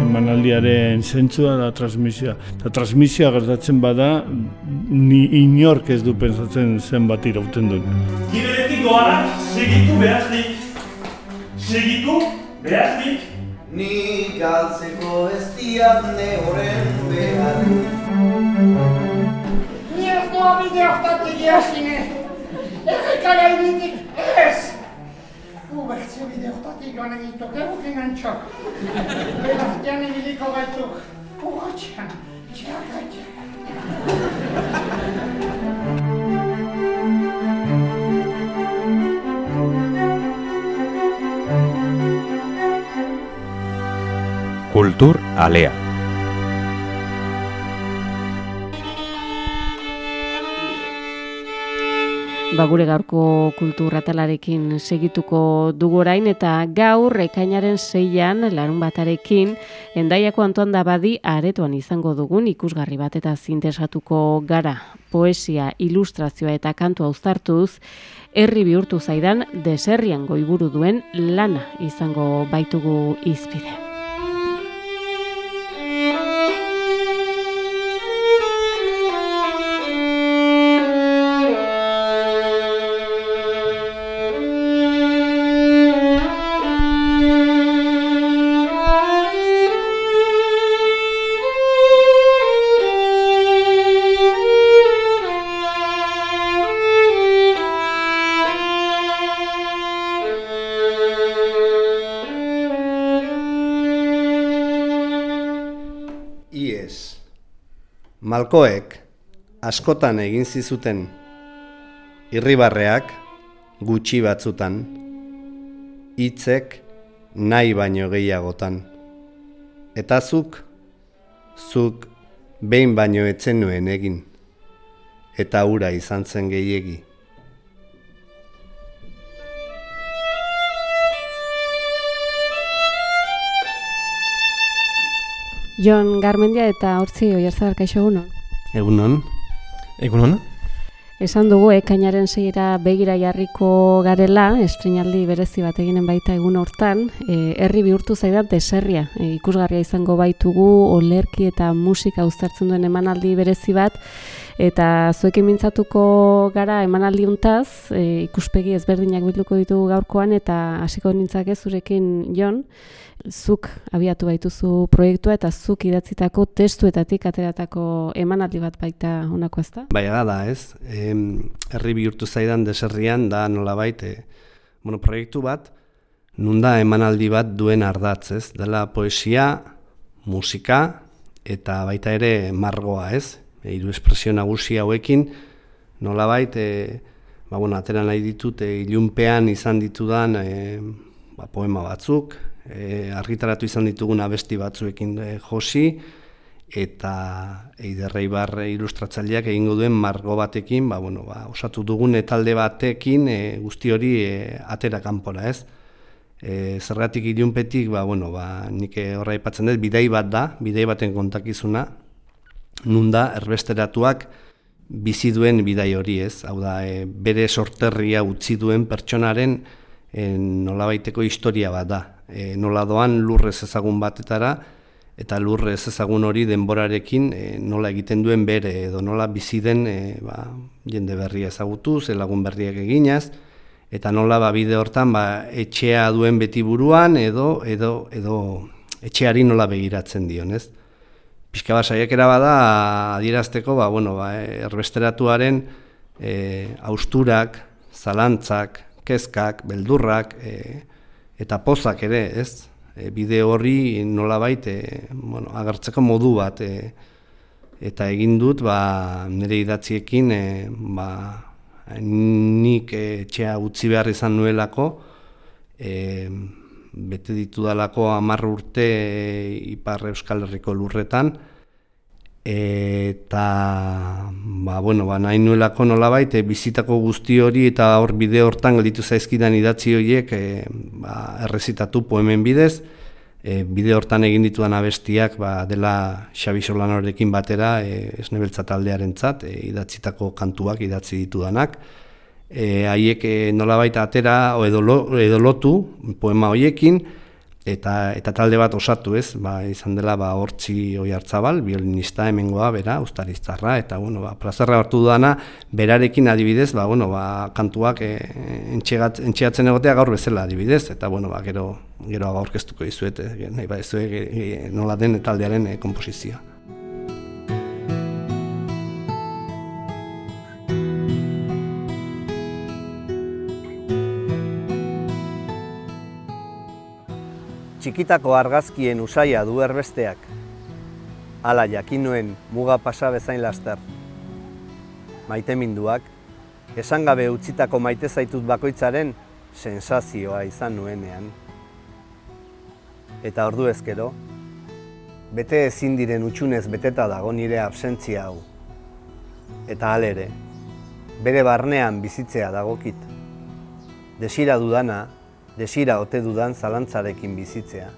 emanaldiaren zentzua da transmisioa. Eta transmisioa gertatzen bada, ni inork ez du pensatzen zen bat irauten duen. Giberetik doanak, segitu behaznik. Segitu behaznik. Ni galtzeko ez diat ne horren behar. Ni ez doa bide hortatik jasine. Errekara initik ez. Cultur Alea. Ba, gure gaurko kulturratalarekin segituko dugu orain eta gaur ekainaren seian larun batarekin endaiako Antoan Dabadi aretoan izango dugun ikusgarri bat eta zintesatuko gara poesia, ilustrazioa eta kantua uztartuz herri bihurtu zaidan deserrian goiburu duen lana izango baitugu izpide. Malkoek askotan egin zizuten irribarreak gutxi batzutan, hitzek nahi baino gehiagotan. Eta zuk, zuk behin baino etzen nuen egin, eta ura izan zen gehiegi. Jon Garmendia eta Hortzi Oiarzabal kaixo egunon. Egunon? Egunon? Esan dugu ekainaren seira begira jarriko garela, estrenaldi berezi bat eginen baita egun hortan, e, herri bihurtu zaidan deserria. E, ikusgarria izango baitugu olerki eta musika uztartzen duen emanaldi berezi bat, eta zuekin mintzatuko gara emanaldi untaz, e, ikuspegi ezberdinak bilduko ditugu gaurkoan, eta hasiko nintzake zurekin Jon, zuk abiatu baituzu proiektua eta zuk idatzitako testuetatik ateratako emanaldi bat baita honako ezta? Bai, da, ez. Em, herri bihurtu zaidan deserrian da nolabait, e, bueno, proiektu bat, nun da emanaldi bat duen ardatz, ez? Dela poesia, musika eta baita ere margoa, ez? E, hiru espresio nagusi hauekin nolabait, e, ba, bueno, atera nahi ditut, e, ilunpean izan ditudan e, ba, poema batzuk, e, argitaratu izan ditugun abesti batzuekin e, josi, eta Eiderrei bar ilustratzaileak egingo duen margo batekin, ba, bueno, ba, osatu dugun talde batekin e, guzti hori e, atera kanpora, ez? E, zergatik ilunpetik, ba, bueno, ba, nik horra aipatzen dut, bidei bat da, bidei baten kontakizuna, nun da, erbesteratuak bizi duen bidai hori, ez? Hau da, e, bere sorterria utzi duen pertsonaren e, nolabaiteko historia bat da. E, nola doan lurrez ezagun batetara, eta lurre ez ezagun hori denborarekin e, nola egiten duen bere edo nola bizi den e, ba, jende berria ezagutuz, lagun berriak eginaz, eta nola ba, bide hortan ba, etxea duen beti buruan edo, edo, edo etxeari nola begiratzen dion, ez? Pixka bat saiakera bada adierazteko ba, bueno, ba, erbesteratuaren e, austurak, zalantzak, kezkak, beldurrak e, eta pozak ere, ez? e, bide horri nolabait e, bueno, agertzeko modu bat e, eta egin dut ba, nire idatziekin e, ba, nik etxea utzi behar izan nuelako e, bete ditudalako hamar urte e, Ipar Euskal Herriko lurretan. Eta ba, bueno, ba, nahi nuelako nolabait e, bizitako guzti hori eta hor bide hortan gelditu zaizkidan idatzi horiek e, ba, errezitatu poemen bidez. E, bide hortan egin ditudan abestiak ba, dela Xabi Solanorekin batera e, esnebeltza taldearentzat e, idatzitako kantuak idatzi ditudanak e, haiek e, nolabait atera o edo, lo, edo lotu poema horiekin eta, eta talde bat osatu ez, ba, izan dela ba, hortzi oi hartzabal, violinista hemengoa, bera, ustariztarra, eta bueno, ba, plazerra hartu dudana, berarekin adibidez, ba, bueno, ba, kantuak e, entxeatzen egotea gaur bezala adibidez, eta bueno, ba, gero, gero aurkeztuko dizuet, e, nahi ba, ez e, nola den taldearen e, komposizioa. Txikitako argazkien usaia du erbesteak. Hala jakinuen muga pasa bezain laster. Maite minduak, esan gabe utzitako maite zaitut bakoitzaren sensazioa izan nuenean. Eta ordu ezkero, bete ezin diren utxunez beteta dago nire absentzia hau. Eta alere, bere barnean bizitzea dagokit. Desira dudana, desira ote dudan zalantzarekin bizitzea.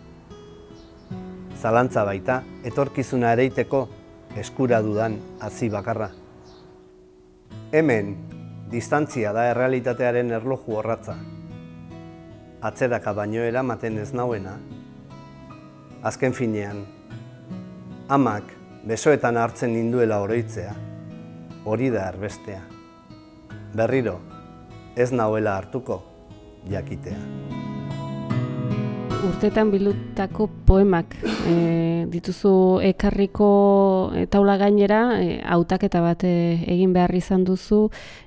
Zalantza baita, etorkizuna ereiteko eskura dudan hazi bakarra. Hemen, distantzia da errealitatearen erloju horratza. Atzeraka baino eramaten ez nauena. Azken finean, amak besoetan hartzen ninduela oroitzea, hori da erbestea. Berriro, ez nauela hartuko, jakitea. Urtetan bilutako poemak e, dituzu ekarriko e, taula gainera e, hautaketa bat e, egin behar izan duzu.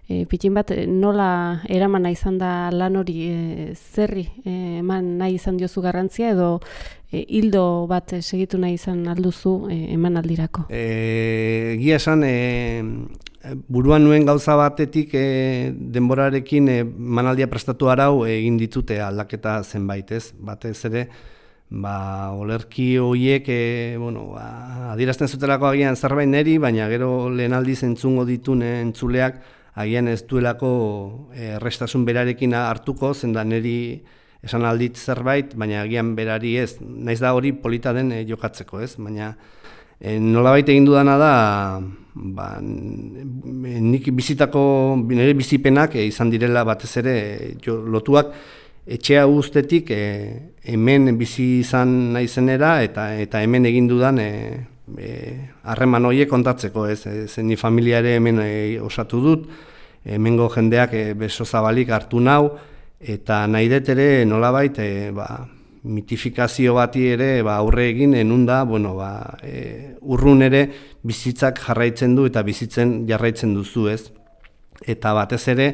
E, pitin bat nola eraman nahi izan da lan hori e, zerri e, eman nahi izan diozu garrantzia edo e, hildo bat segitu nahi izan alduzu e, eman aldirako? E, Gia esan e, buruan nuen gauza batetik e, denborarekin e, manaldia prestatu arau egin ditute aldaketa zenbait, ez? Batez ere, ba, olerki horiek, e, bueno, ba, adierazten zutelako agian zerbait neri, baina gero lehen aldiz entzungo ditun entzuleak, agian ez duelako errestasun berarekin hartuko, zenda neri esan aldit zerbait, baina agian berari ez, naiz da hori polita den jokatzeko, ez? Baina, E, nolabait egin dudana da, ba, nik bizitako, nire bizipenak e, izan direla batez ere, jo, lotuak etxea guztetik e, hemen bizi izan nahi zenera eta, eta hemen egin dudan e, e, harreman horiek kontatzeko, ez, ez ni familiare hemen e, osatu dut, hemengo jendeak e, beso zabalik hartu nau, eta nahi dut ere nolabait, e, ba, mitifikazio bati ere ba, aurre egin enunda, bueno, ba, e, urrun ere bizitzak jarraitzen du eta bizitzen jarraitzen duzu ez. Eta batez ere,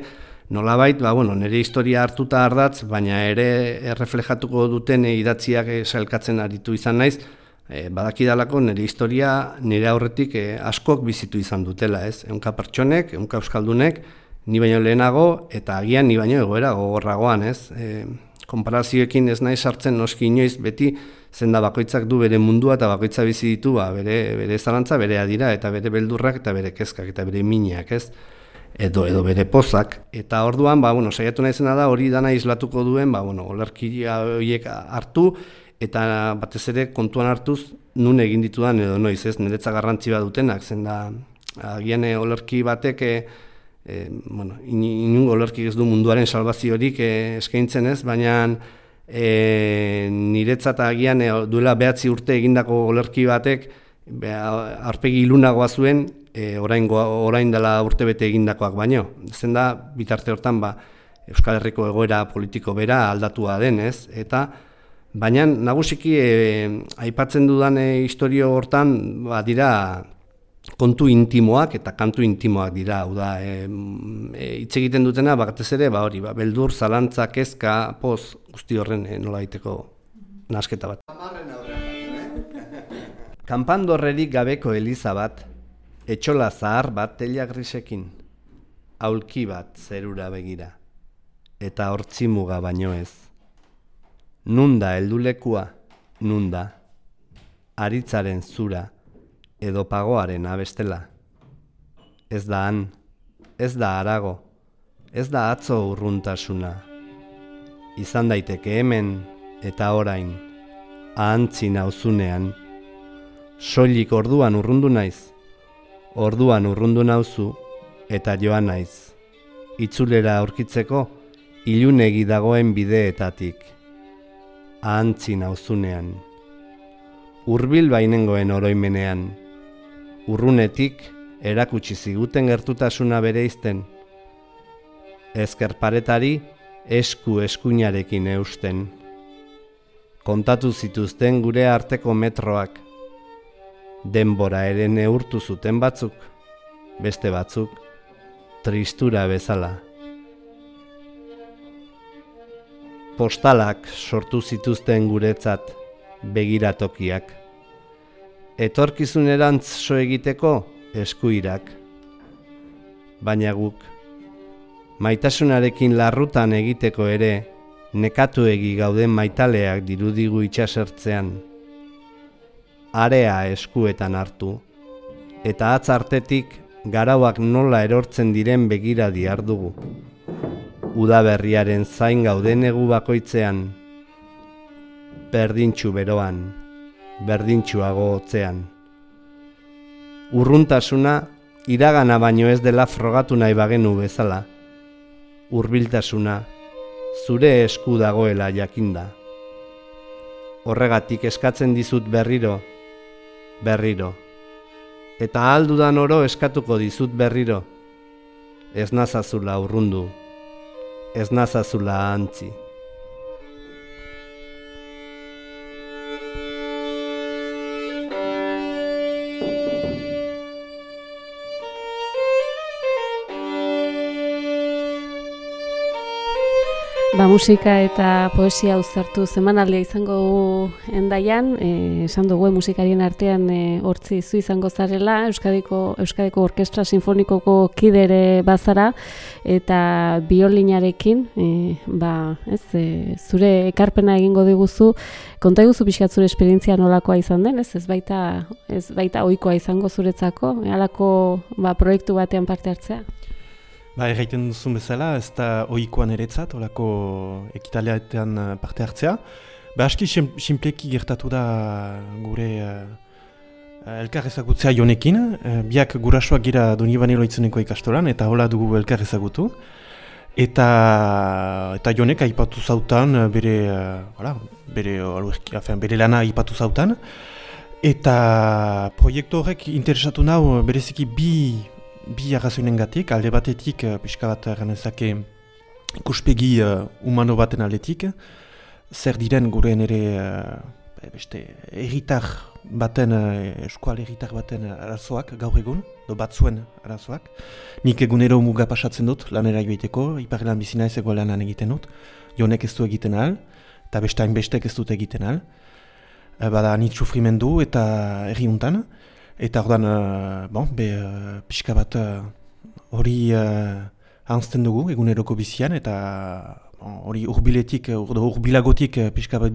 nolabait, ba, bueno, nire historia hartuta ardatz, baina ere erreflejatuko duten idatziak esalkatzen aritu izan naiz, e, badakidalako nire historia nire aurretik e, askok bizitu izan dutela ez. Eunka pertsonek, eunka euskaldunek, ni baino lehenago eta agian ni baino egoera gogorragoan ez. E, konparazioekin ez nahi sartzen noski inoiz beti zenda bakoitzak du bere mundua eta bakoitza bizi ditu ba, bere, bere zalantza bere adira eta bere beldurrak eta bere kezkak eta bere minak ez? Edo edo bere pozak. Eta orduan ba bueno saiatu naizena da hori dana islatuko duen ba bueno olerkia horiek hartu eta batez ere kontuan hartuz nun egin ditudan edo noiz ez? Niretza garrantzia dutenak zenda agian olerki batek eh, e, bueno, inungo lorkik ez du munduaren salvaziorik e, eskaintzen ez, baina e, niretzat agian e, duela behatzi urte egindako olerki batek be, arpegi ilunagoa zuen e, orain, orain dela urte bete egindakoak baino. Zen da, bitarte hortan, ba, Euskal Herriko egoera politiko bera aldatua denez, eta baina nagusiki e, aipatzen dudan e, historio hortan ba, dira kontu intimoak eta kantu intimoak dira, hau da, e, hitz egiten dutena, bagatez ere, ba hori, ba, beldur, zalantza, kezka, poz, guzti horren e, nola daiteko nasketa bat. Kanpandorrerik gabeko eliza bat, etxola zahar bat telia grisekin, aulki bat zerura begira, eta hortzimuga baino ez. Nunda heldulekua, nunda, aritzaren zura, edo pagoaren abestela. Ez da han, ez da arago, ez da atzo urruntasuna. Izan daiteke hemen eta orain, ahantzi nauzunean. Soilik orduan urrundu naiz, orduan urrundu nauzu eta joan naiz. Itzulera aurkitzeko ilunegi dagoen bideetatik. ahantzi nauzunean. Urbil bainengoen oroimenean, urrunetik erakutsi ziguten gertutasuna bere izten. Ezker paretari esku eskuinarekin eusten. Kontatu zituzten gure arteko metroak. Denbora ere neurtu zuten batzuk, beste batzuk, tristura bezala. Postalak sortu zituzten guretzat begiratokiak. Etorkizunerantz so egiteko eskuirak. Baina guk, maitasunarekin larrutan egiteko ere, nekatu egi gauden maitaleak dirudigu itxasertzean. Area eskuetan hartu, eta atzartetik garauak nola erortzen diren begira diardugu. Udaberriaren zain gauden egu bakoitzean, berdintxu beroan, berdintxuago hotzean. Urruntasuna iragana baino ez dela frogatu nahi bagenu bezala. Hurbiltasuna zure esku dagoela jakinda. Horregatik eskatzen dizut berriro, berriro. Eta aldudan oro eskatuko dizut berriro. Ez nazazula urrundu, ez nazazula antzi. Ba, musika eta poesia uzartu zemanaldia izango dugu endaian, e, esan dugu musikarien artean e, hortzi zu izango zarela, Euskadiko, Euskadiko Orkestra Sinfonikoko kidere bazara, eta biolinarekin, e, ba, ez, e, zure ekarpena egingo diguzu, konta eguzu pixkat zure esperientzia nolakoa izan den, ez, ez baita, ez baita ohikoa izango zuretzako, e, alako ba, proiektu batean parte hartzea? Ba, erraiten duzun bezala, ez da oikoan eretzat, olako ekitaliatean eh, parte hartzea. Ba, aski simpleki gertatu da gure uh, elkar ezagutzea jonekin. Uh, biak gurasoak gira doni banelo itzuneko ikastoran, eta hola dugu elkar ezagutu. Eta, eta jonek aipatu zautan, bere, uh, bere, aluerki, afen, bere lana aipatu zautan. Eta proiektu horrek interesatu nau bereziki bi bi arrazoinen gatik, alde batetik, uh, pixka bat ganezake ikuspegi uh, humano baten aldetik, zer diren gure ere uh, beste erritar baten, uh, eskual erritar baten arazoak gaur egun, do batzuen arazoak. Nik egunero muga pasatzen dut lanera joiteko, ipar lan bizina ez egoa lanan egiten dut, jonek ez du egiten al, eta beste bestek ez dut egiten al. Uh, bada nit sufrimendu eta erri untan, Eta ordan, uh, bon, be, uh, pixka bat uh, hori uh, uh, dugu eguneroko bizian, eta hori bon, urbiletik, urbilagotik uh, pixka bat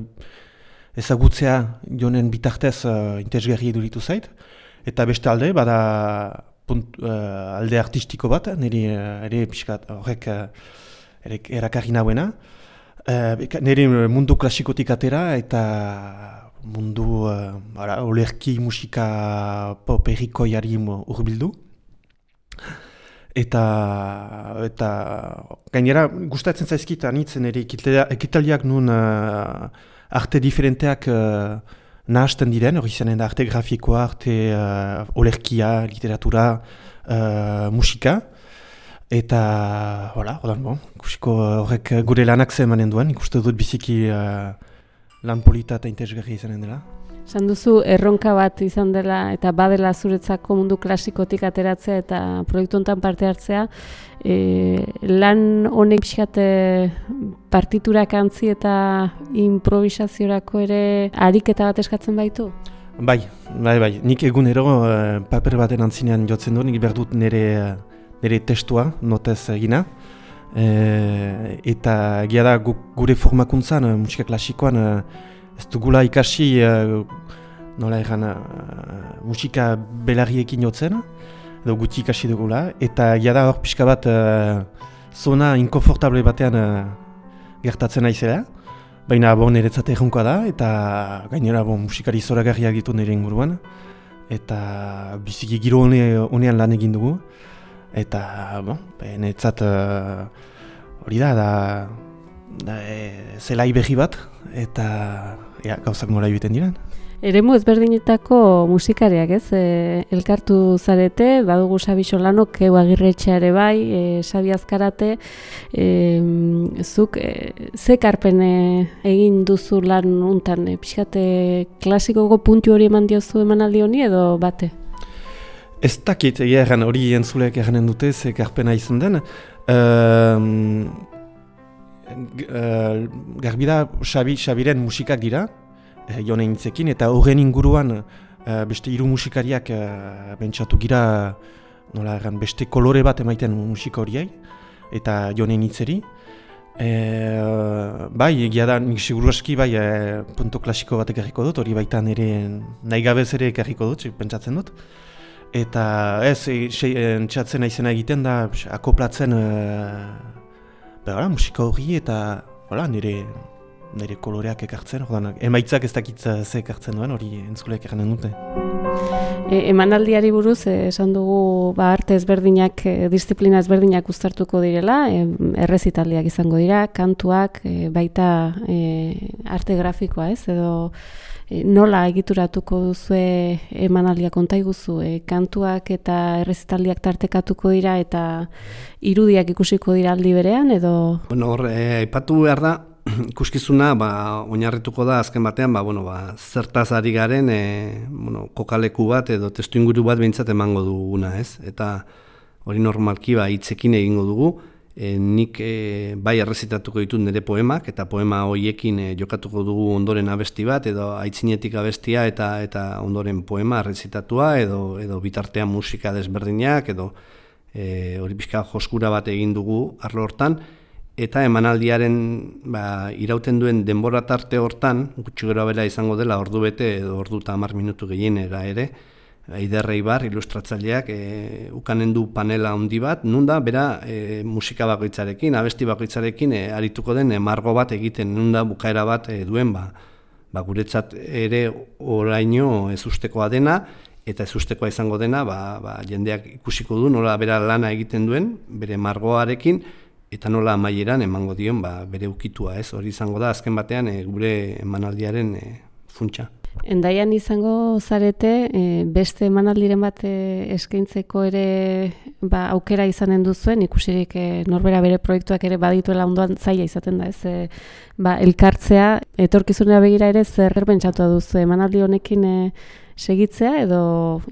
ezagutzea jonen bitartez uh, interesgarri eduritu zait. Eta beste alde, bada punt, uh, alde artistiko bat, niri uh, ere pixka horrek uh, erakarri nahuena. Uh, niri mundu klasikotik atera eta mundu uh, ara, olerki musika pop errikoiari urbildu. Eta, eta gainera gustatzen zaizkit anitzen ere ekitaliak nun uh, arte diferenteak uh, nahazten diren, hori zanen da arte grafikoa, arte uh, olerkia, literatura, uh, musika. Eta, hola, bon, horrek gure lanak zemanen duen, ikuste dut biziki lan polita eta interesgarri izanen dela. Esan duzu, erronka bat izan dela eta badela zuretzako mundu klasikotik ateratzea eta proiektu honetan parte hartzea. E, lan honek pixkate partiturak antzi eta improvisaziorako ere ariketa bat eskatzen baitu? Bai, bai, bai. Nik egunero uh, paper baten antzinean jotzen du, nik behar dut nire, nire testua, notez egina. E, eta egia da gure formakuntzan, uh, musika klasikoan, uh, ez dugula ikasi uh, nola egan musika belarriekin jotzen, edo guti ikasi dugula, eta egia da hor pixka bat uh, zona inkonfortable batean uh, gertatzen naizela, baina bon eretzate erronkoa da, eta gainera bon, musikari zoragarriak ditu nire inguruan, eta biziki giro honean lan egin dugu. Eta, bon, netzat, uh, hori da, da, e, zelai behi bat, eta ja, gauzak nola egiten diren. Eremu ezberdinetako musikariak, ez? E, elkartu zarete, badugu Sabi Solano, Keu Agirretxeare bai, e, Sabi Azkarate, e, zuk e, ze karpen e, egin duzu lan untan, e, pixkate klasikoko puntu hori eman diozu emanaldi honi edo bate? Ez dakit, egia erran hori entzulek erranen dute, ze karpena izan den. Um, garbida Xabi, Xabiren musikak dira, eh, jone intzekin, eta horren inguruan eh, beste hiru musikariak eh, bentsatu gira nola erran, beste kolore bat emaiten musika horiei, eta jone intzeri. E, bai, egia da, nik seguru aski, bai, e, punto klasiko bat ekarriko dut, hori baita nire nahi gabez ere ekarriko dut, pentsatzen dut. Eta ez, e, entzatzen aizena egiten da, akoplatzen Ba, musika hori eta hola, nire, nire koloreak ekartzen, ordan, emaitzak ez dakitza ze ekartzen duen, hori entzulek eranen dute. E, emanaldiari buruz, e, esan dugu ba, arte ezberdinak, e, disiplina ezberdinak uztartuko direla, e, errezitaldiak izango dira, kantuak, e, baita e, arte grafikoa ez, edo e, nola egituratuko duzue emanaldia konta iguzu, e, kantuak eta errezitaldiak tartekatuko dira eta irudiak ikusiko dira aldi berean edo... Bueno, hor, e, aipatu behar da, ikuskizuna ba, oinarrituko da azken batean ba, bueno, ba, zertaz ari garen e, bueno, kokaleku bat edo testu inguru bat behintzat emango duguna ez? Eta hori normalki ba, hitzekin egingo dugu. E, nik e, bai errezitatuko ditut nire poemak eta poema hoiekin e, jokatuko dugu ondoren abesti bat edo aitzinetik abestia eta eta ondoren poema errezitatua edo edo bitartean musika desberdinak edo e, hori pixka joskura bat egin dugu arlo hortan eta emanaldiaren ba, irauten duen denbora tarte hortan gutxi gero bela izango dela ordu bete edo ordu eta hamar minutu gehienera ere Eiderrei bar, ilustratzaileak e, ukanen du panela handi bat, nun da, bera e, musika bakoitzarekin, abesti bakoitzarekin e, arituko den e, margo bat egiten, nun da bukaera bat e, duen, ba, ba, guretzat ere oraino ez ustekoa dena, eta ez ustekoa izango dena, ba, ba, jendeak ikusiko du, nola bera lana egiten duen, bere margoarekin, eta nola amaieran emango dion, ba, bere ukitua, ez, hori izango da, azken batean, e, gure emanaldiaren e, funtsa. Endaian izango zarete, e, beste emanaldiren bat e, eskaintzeko ere ba, aukera izanen duzuen, ikusirik e, norbera bere proiektuak ere badituela ondoan zaila izaten da, ez e, ba, elkartzea, etorkizunera begira ere zer pentsatu duzu emanaldi honekin e, segitzea edo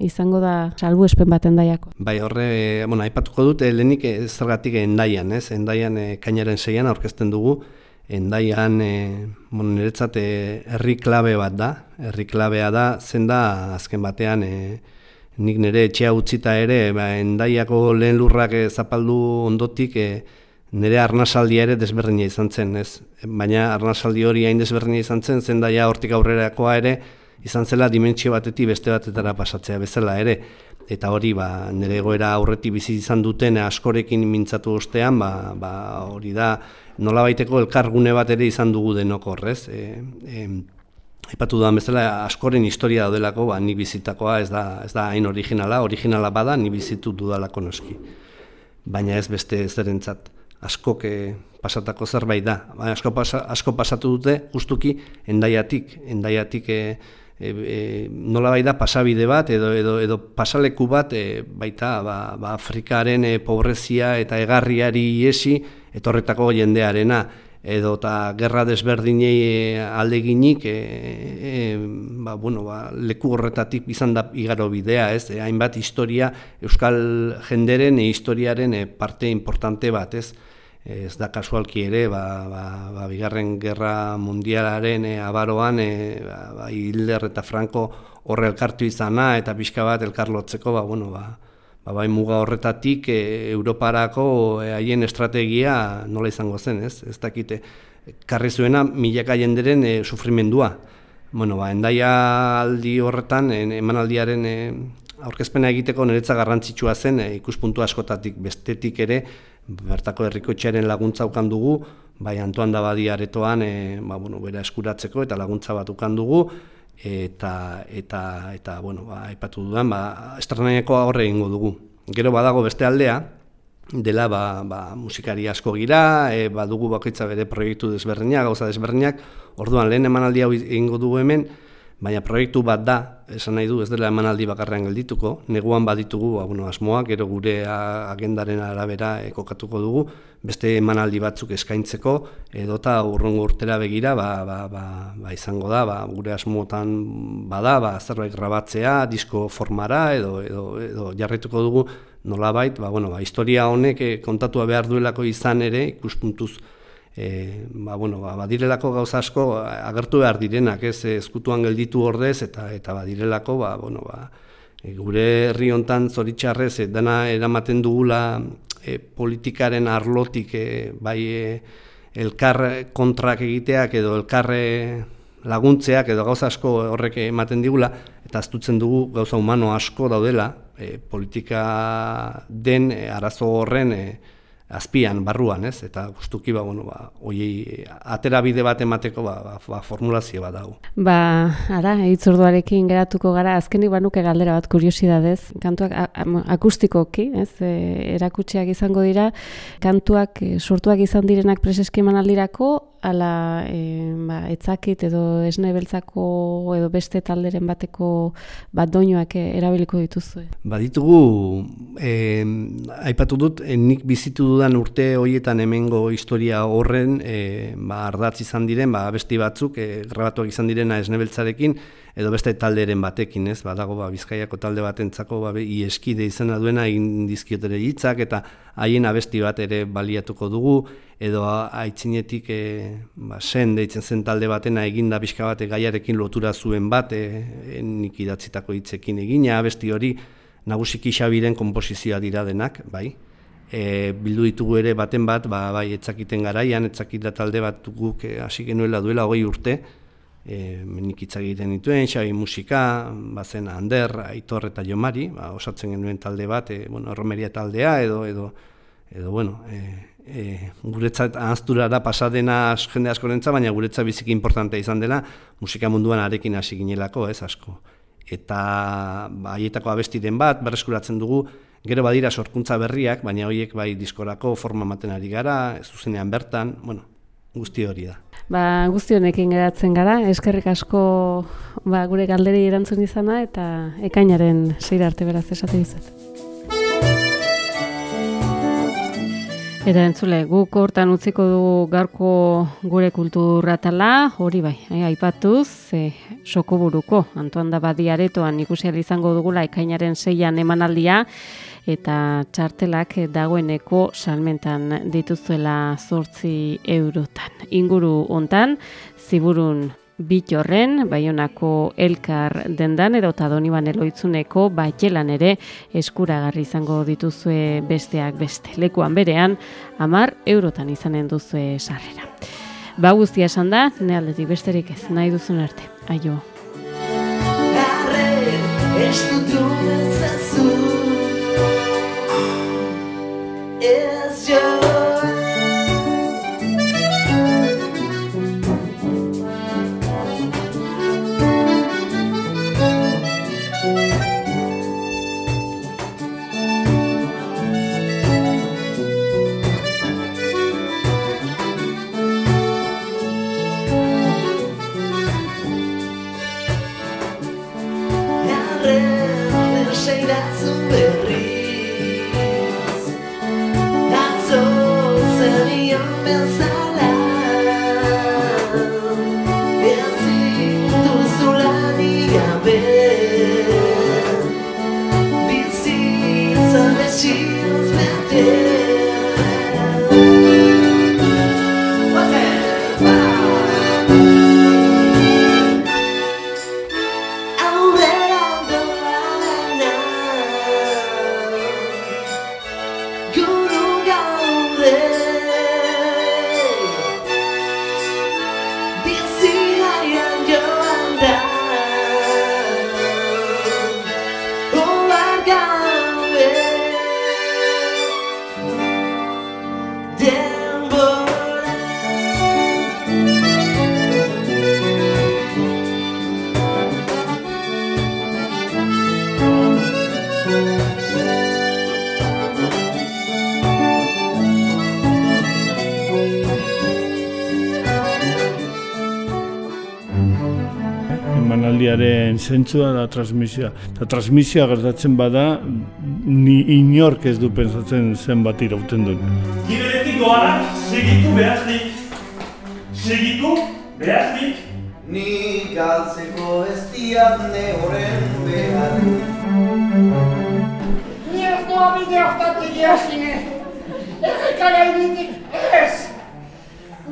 izango da salbu espen bat endaiako? Bai, horre, bueno, aipatuko dut, lehenik zergatik endaian, ez? Endaian e, kainaren zeian aurkezten dugu, endaian e, bueno, niretzat eh, herri klabe bat da, herri klabea da, zen da azken batean e, nik nire etxea utzita ere, ba, endaiako lehen lurrak e, zapaldu ondotik e, nire arnasaldia ere desberdina izan zen, ez? baina arnasaldi hori hain desberdina izan zen, zen daia hortik aurrerakoa ere, izan zela dimentsio batetik beste batetara pasatzea bezala ere, eta hori ba, nire goera aurretik bizi izan duten askorekin mintzatu ostean, ba, ba, hori da, nola baiteko elkargune bat ere izan dugu denok horrez. E, e, Epatu duan bezala, askoren historia daudelako, ba, ni bizitakoa ez da, ez da hain originala, originala bada, ni bizitu dudalako noski. Baina ez beste zerentzat, asko pasatako zerbait da. Baina asko, pasa, asko pasatu dute, justuki, endaiatik, endaiatik e, e, e, nola bai da pasabide bat edo, edo, edo pasaleku bat e, baita ba, ba Afrikaren e, pobrezia eta egarriari iesi etorretako jendearena edo eta gerra desberdinei e, aldeginik e, e, ba, bueno, ba, leku horretatik izan da igaro bidea, ez? E, hainbat historia euskal jenderen e, historiaren e, parte importante bat, ez? ez da kasualki ere, ba, ba, ba, bigarren gerra mundialaren e, abaroan, e, ba, ba, Hilder eta Franco horre elkartu izana, eta pixka bat elkarlotzeko, ba, bueno, ba, ba, bai muga horretatik e, Europarako haien estrategia nola izango zen, ez? Ez dakite, karri zuena milaka jenderen e, sufrimendua. Bueno, ba, endaia aldi horretan, emanaldiaren e, aurkezpena egiteko niretza garrantzitsua zen, e, ikuspuntu askotatik, bestetik ere, bertako herrikoetxearen laguntza ukan dugu, bai Antoan Dabadi aretoan e, ba, bueno, bera eskuratzeko eta laguntza bat ukan dugu, eta, eta, eta bueno, ba, aipatu dudan, ba, estranaiako horre egingo dugu. Gero badago beste aldea, dela ba, ba, musikari asko gira, e, badugu bakoitza bere proiektu desberdinak, gauza desberdinak, orduan lehen emanaldi hau egingo dugu hemen, baina proiektu bat da, esan nahi du, ez dela emanaldi bakarrean geldituko, neguan baditugu ba, bueno, asmoak, gero gure agendaren arabera ekokatuko dugu, beste emanaldi batzuk eskaintzeko, edota urrongo urtera begira ba, ba, ba, ba izango da, ba, gure asmotan bada, ba, zerbait grabatzea, disko formara, edo, edo, edo jarrituko dugu, nolabait, ba, bueno, ba, historia honek e, kontatua behar duelako izan ere, ikuspuntuz, e, ba, bueno, ba, badirelako gauza asko agertu behar direnak, ez, ezkutuan gelditu ordez, eta eta badirelako, ba, bueno, ba, e, gure herri hontan zoritxarrez, dana eramaten dugula e, politikaren arlotik, e, bai, e, elkar kontrak egiteak edo elkarre laguntzeak edo gauza asko horrek ematen digula, eta aztutzen dugu gauza humano asko daudela, e, politika den e, arazo horren e, azpian, barruan, ez? Eta gustuki ba, bueno, ba, oiei atera bide bat emateko ba, ba, ba formulazio bat dago. Ba, ara, itzurduarekin geratuko gara, azkenik banuke galdera bat kuriosidadez, kantuak akustikoki, ez? E, erakutsiak izango dira, kantuak e, sortuak izan direnak preseski emanaldirako, ala e, ba, etzakit edo esne beltzako edo beste talderen bateko bat doinoak erabiliko dituzu. Ba ditugu, e, aipatu dut, e, nik bizitu dudan urte horietan hemengo historia horren e, ba, ardatz izan diren, ba, besti batzuk, e, grabatuak izan direna esne beltzarekin, edo beste talderen batekin, ez? Badago ba Bizkaiako talde batentzako ba ieskide izena duena egin dizkiotere hitzak eta haien abesti bat ere baliatuko dugu edo aitzinetik e, ba, sen deitzen zen talde batena eginda bizka bate gaiarekin lotura zuen bat e, e, nik idatzitako hitzekin egina abesti hori nagusiki Xabiren konposizioa dira denak, bai. E, bildu ditugu ere baten bat, ba, bai, etzakiten garaian, etzakita talde bat guk hasi genuela duela hogei urte, e, menik egiten dituen, xabi musika, bazen Ander, Aitor eta Jomari, ba, osatzen genuen talde bat, e, bueno, erromeria taldea, edo, edo, edo bueno, e, e, guretzat ahaztura da pasadena jende asko rentza, baina guretzat biziki importantea izan dela, musika munduan arekin hasi ginelako, ez asko. Eta ba, haietako abestiren bat, berreskuratzen dugu, gero badira sorkuntza berriak, baina horiek bai diskorako forma maten ari gara, zuzenean bertan, bueno, guzti hori da. Ba, guzti honekin geratzen gara, eskerrik asko ba, gure galderi erantzun izana eta ekainaren zeira arte beraz esate dizut. Eta entzule, guk hortan utziko du garko gure kulturratala, hori bai, eh, aipatuz, e, soko buruko, Antoan da badiaretoan ikusi izango dugula ekainaren zeian emanaldia, eta txartelak dagoeneko salmentan dituzuela zortzi eurotan. Inguru hontan, ziburun bitorren, baionako elkar dendan edo tadoniban eloitzuneko batxelan ere eskuragarri izango dituzue besteak beste. Lekuan berean, amar eurotan izanen duzue sarrera. Ba guztia esan da, ne aldetik besterik ez, nahi duzun arte. Aio. is just zentzua da transmisioa. Eta transmisioa gertatzen bada, ni inork ez du pensatzen zenbat irauten duen. Giberetik doanak segitu behaznik. Segitu behaznik. Ni galtzeko ez diat ne horren behar Ni ez doa bide hortatik jasine. Erreka gainetik ez.